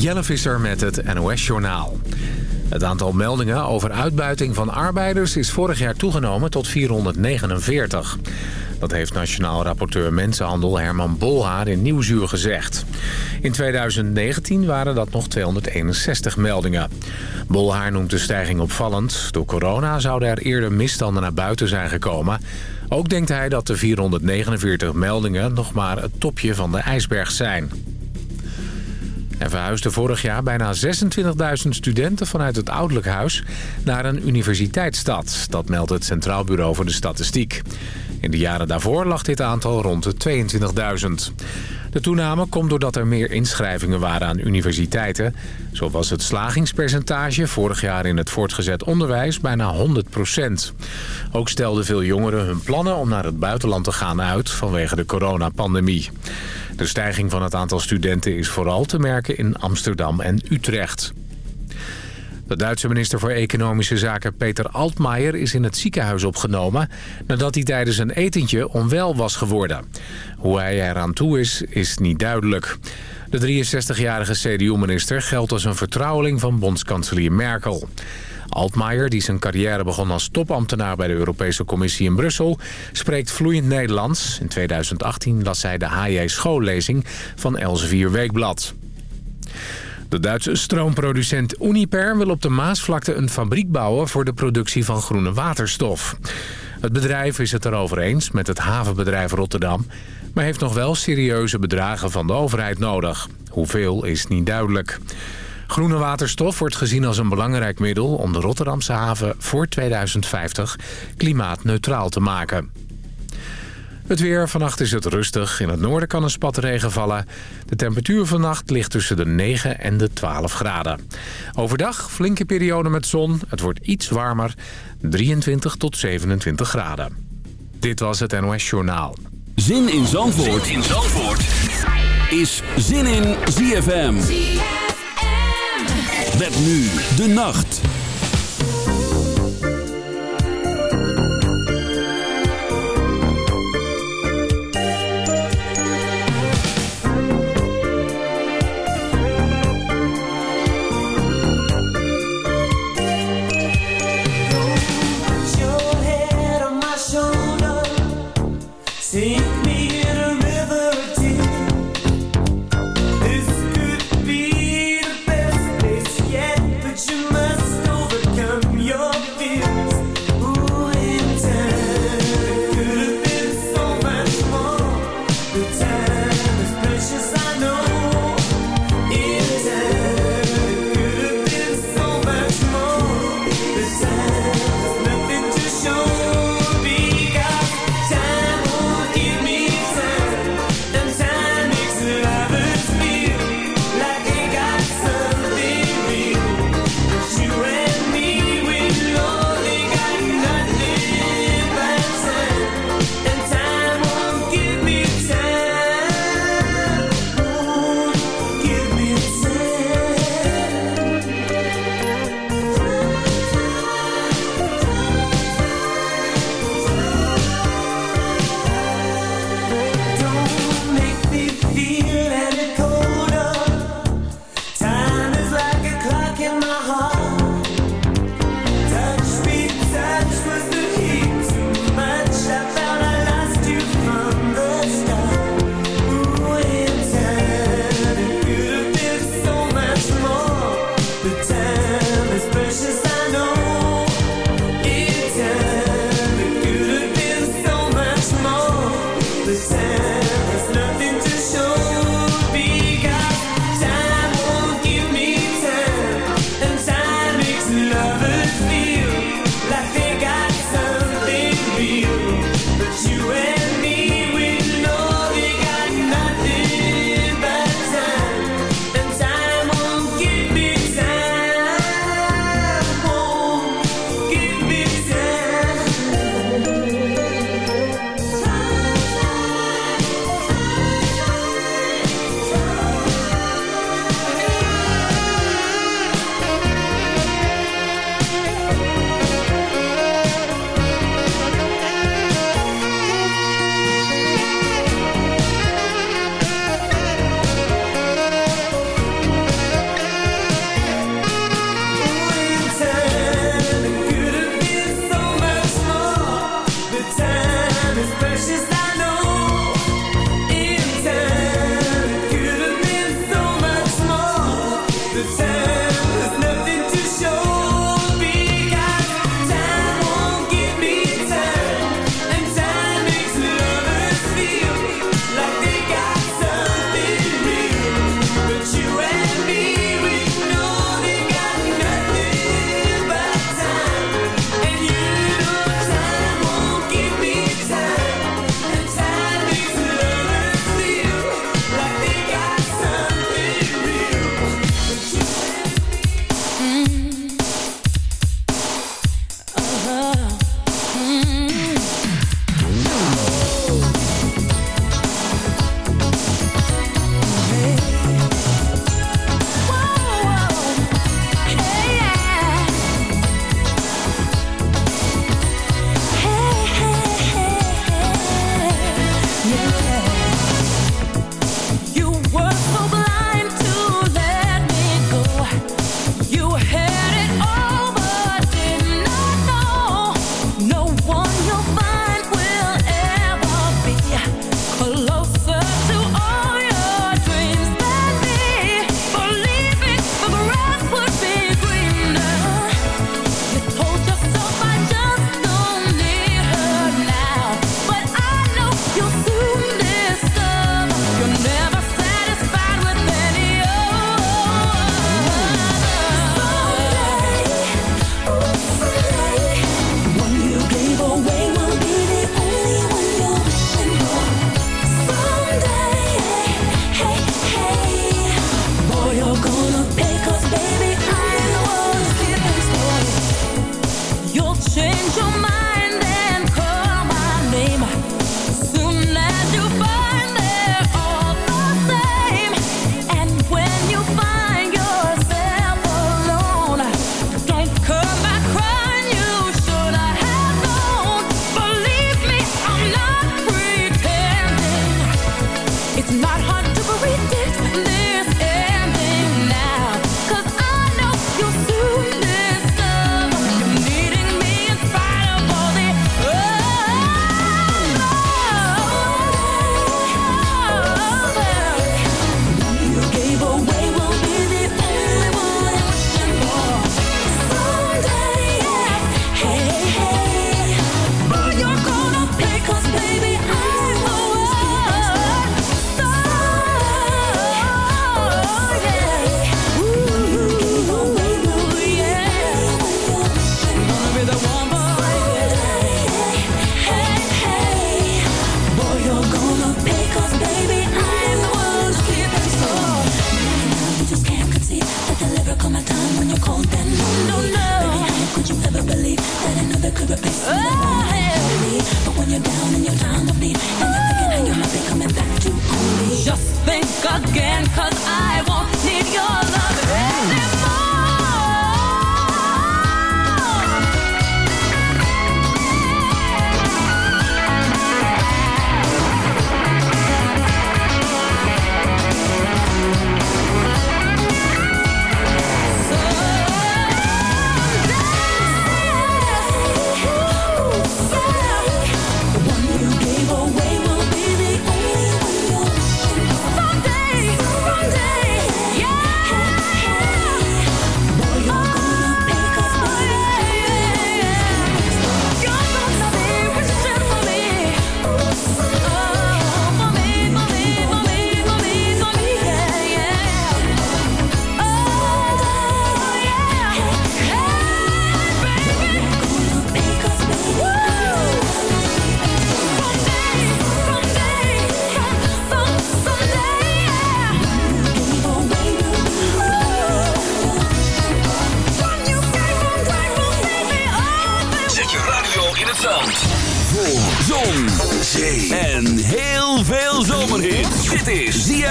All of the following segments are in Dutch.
Jelle Visser met het NOS-journaal. Het aantal meldingen over uitbuiting van arbeiders is vorig jaar toegenomen tot 449. Dat heeft Nationaal Rapporteur Mensenhandel Herman Bolhaar in Nieuwsuur gezegd. In 2019 waren dat nog 261 meldingen. Bolhaar noemt de stijging opvallend. Door corona zouden er eerder misstanden naar buiten zijn gekomen. Ook denkt hij dat de 449 meldingen nog maar het topje van de ijsberg zijn. Er verhuisden vorig jaar bijna 26.000 studenten vanuit het ouderlijk huis naar een universiteitsstad. Dat meldt het Centraal Bureau voor de Statistiek. In de jaren daarvoor lag dit aantal rond de 22.000. De toename komt doordat er meer inschrijvingen waren aan universiteiten. Zo was het slagingspercentage vorig jaar in het voortgezet onderwijs bijna 100% Ook stelden veel jongeren hun plannen om naar het buitenland te gaan uit vanwege de coronapandemie. De stijging van het aantal studenten is vooral te merken in Amsterdam en Utrecht. De Duitse minister voor Economische Zaken Peter Altmaier is in het ziekenhuis opgenomen... nadat hij tijdens een etentje onwel was geworden. Hoe hij eraan toe is, is niet duidelijk. De 63-jarige CDU-minister geldt als een vertrouweling van bondskanselier Merkel. Altmaier, die zijn carrière begon als topambtenaar bij de Europese Commissie in Brussel, spreekt vloeiend Nederlands. In 2018 las hij de HJ schoollezing van Elsevier Weekblad. De Duitse stroomproducent Uniper wil op de Maasvlakte een fabriek bouwen voor de productie van groene waterstof. Het bedrijf is het erover eens met het havenbedrijf Rotterdam, maar heeft nog wel serieuze bedragen van de overheid nodig. Hoeveel is niet duidelijk. Groene waterstof wordt gezien als een belangrijk middel om de Rotterdamse haven voor 2050 klimaatneutraal te maken. Het weer. Vannacht is het rustig. In het noorden kan een spat regen vallen. De temperatuur vannacht ligt tussen de 9 en de 12 graden. Overdag flinke periode met zon. Het wordt iets warmer. 23 tot 27 graden. Dit was het NOS Journaal. Zin in Zandvoort, zin in Zandvoort. is Zin in ZFM. Met nu de nacht.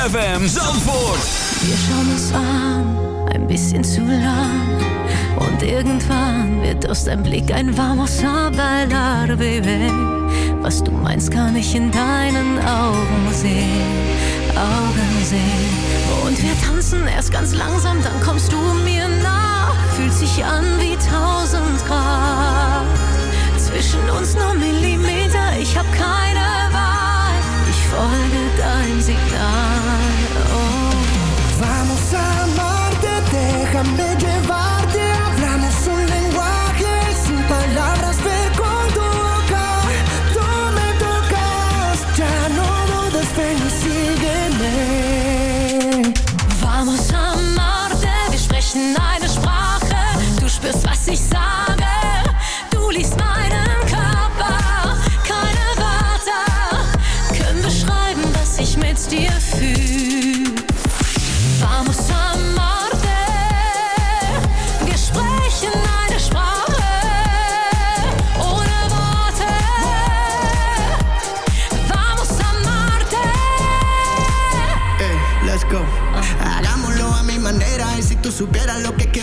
ZFM Zandvoort. Wir schauen uns an, ein bisschen zu lang. Und irgendwann wird aus deinem Blick ein vamos a bailar, baby. Was du meinst, kann ich in deinen Augen sehen, Augen sehen. Und wir tanzen erst ganz langsam, dann kommst du mir nah. Fühlt sich an wie tausend Grad. Zwischen uns nur Millimeter, ich hab keine Wahl. Vamos a amarte, déjame llevarte.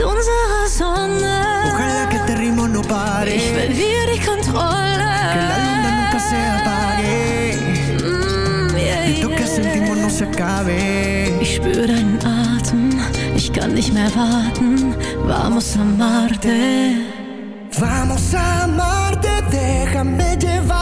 Ist unsere Sonne. Ojalá que este ritmo no pare, Ich verliere die Kontrolle. que la luna nunca se apague, Mm, yeah, esto que yeah. sentimos no se acabe. Ich spüre deinen Atem, ich kann nicht mehr warten. Vamos a amarte. Vamos a amarte, déjame llevarte.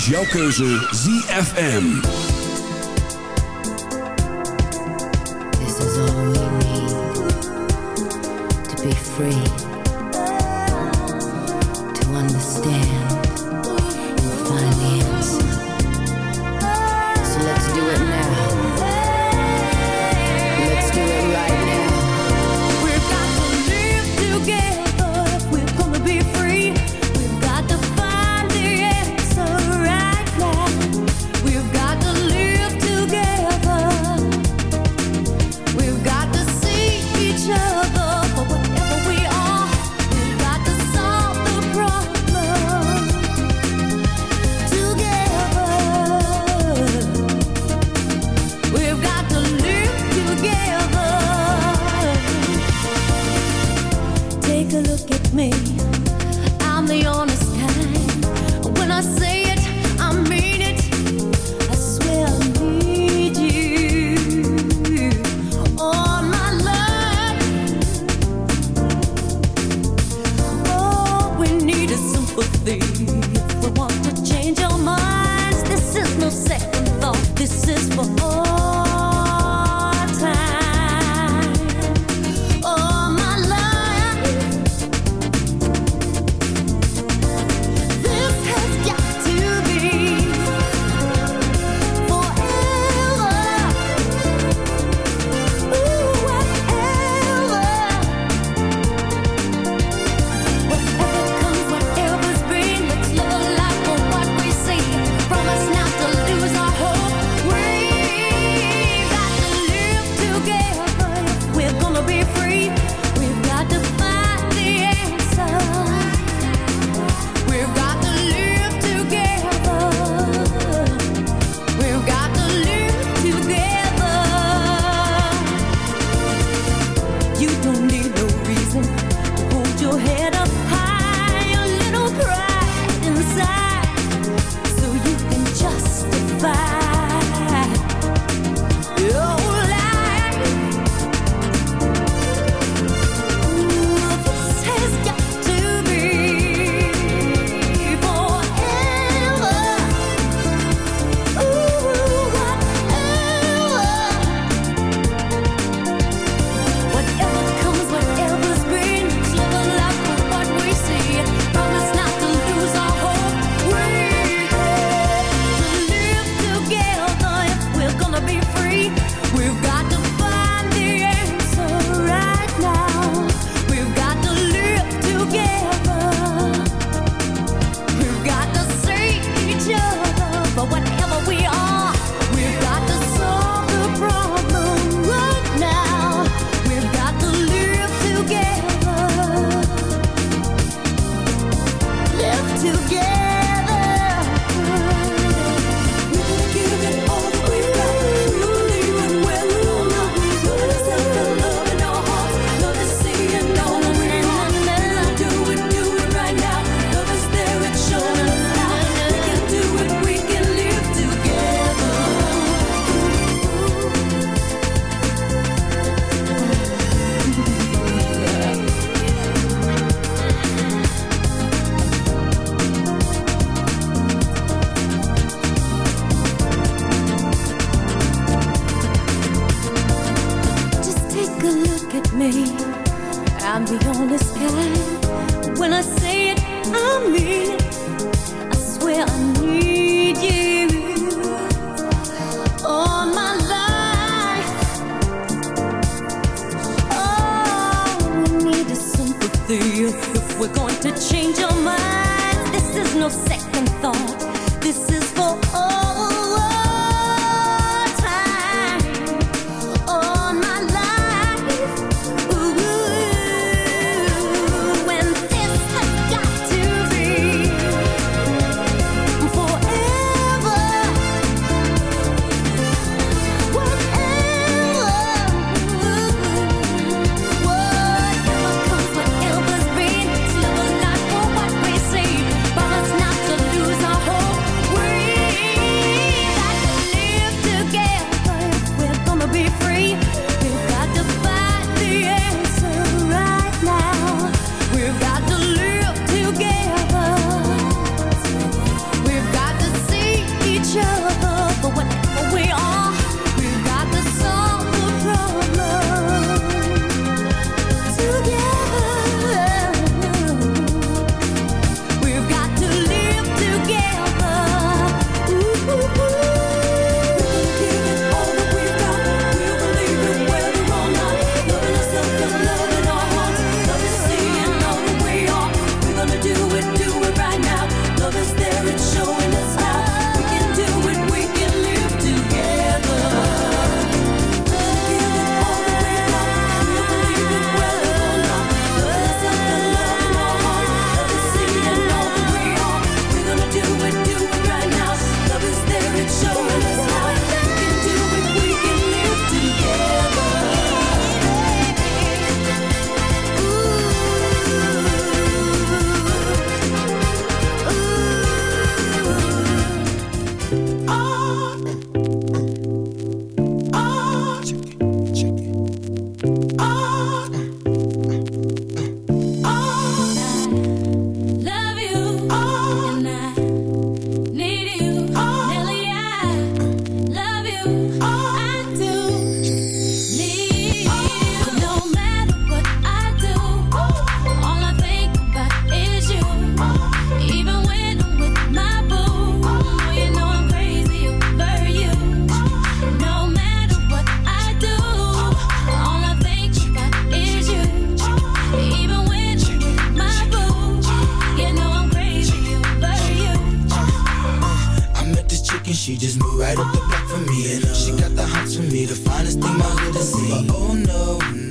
Is jouw keuze ZFM.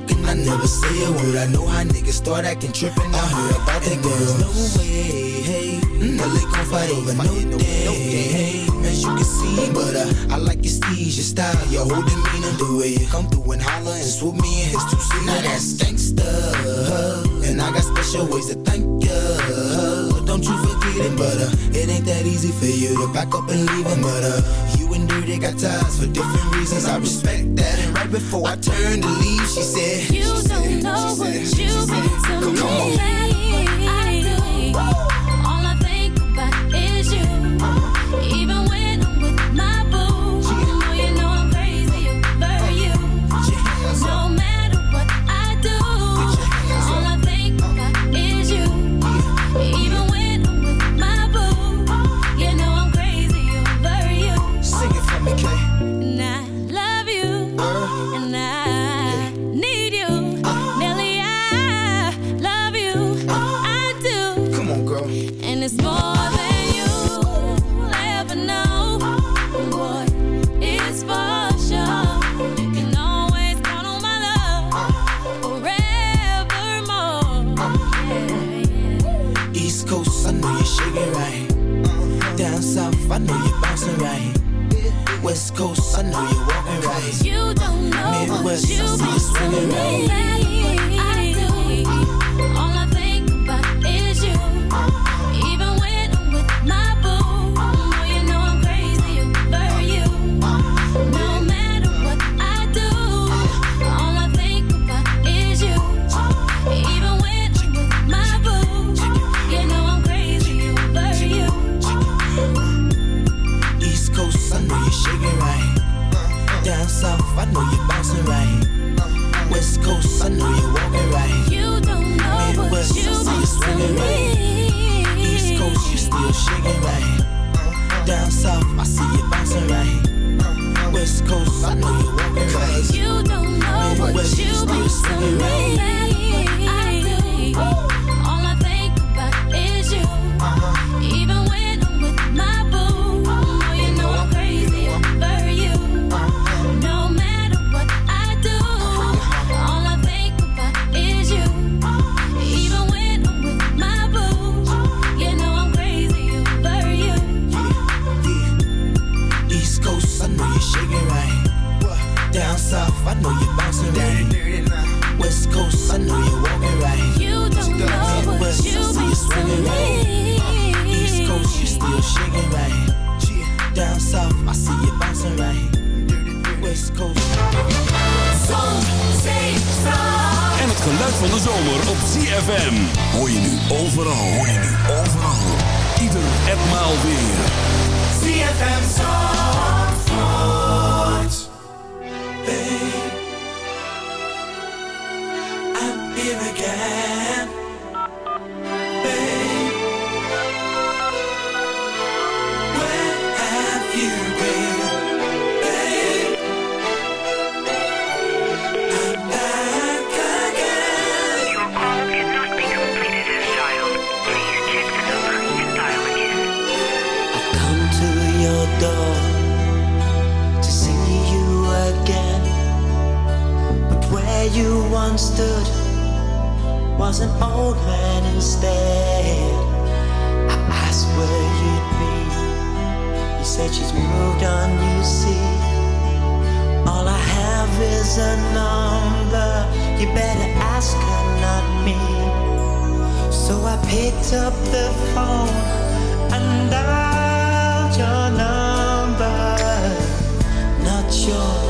Looking, I never say a word. I know how niggas start acting tripping. I heard about that girl. No way, hey. No, they gon' fight over no day, hey. As you can see, but uh, I like your steez, your style, your whole demeanor, the way you come through and holler and swoop me in his two seat. Now that's gangsta, and I got special ways to thank ya. Don't you forget it, but uh, it ain't that easy for you to back up and leave him, but uh, you and Dirty got ties for different reasons. I respect that, and right before I turned to leave, she said, You she don't said, know what you've mean said, to me. come on. South, I see you bouncing right. West Coast. Zon, zee, strand. En het geluid van de zomer op ZFM. Hoor je nu overal. Hoor je nu overal. Ieder en maal weer. ZFM Zandvoort. Babe, I'm here again. Stood was an old man instead. I asked where you'd be. You said she's moved on, you see. All I have is a number. You better ask her, not me. So I picked up the phone and dialed your number. Not yours.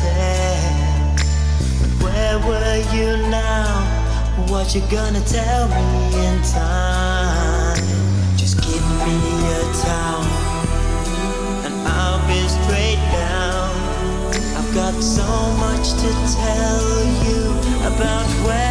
you now what you gonna tell me in time. Just give me a towel and I'll be straight down. I've got so much to tell you about where.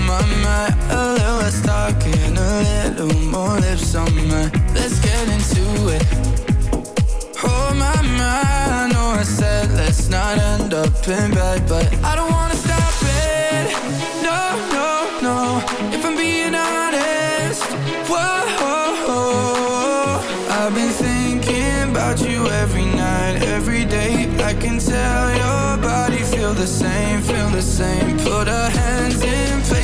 my A little a little more lips on Let's get into it. Oh my I know I said let's not end up in bed But I don't wanna stop it, no, no, no. If I'm being honest, whoa. I've been thinking about you every night, every day. I can tell your body feel the same, feel the same. Put our hands in place.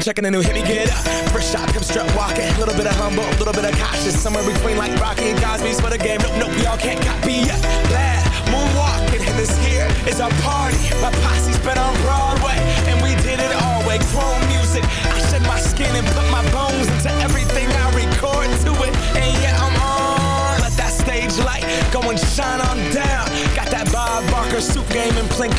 And checking a new hit me. Get up. First shot, come strut walking. A little bit of humble, a little bit of cautious. Somewhere between like Rocky and Cosby's for the game. Nope, nope, y'all can't copy yet.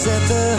zetten.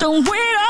don't wait on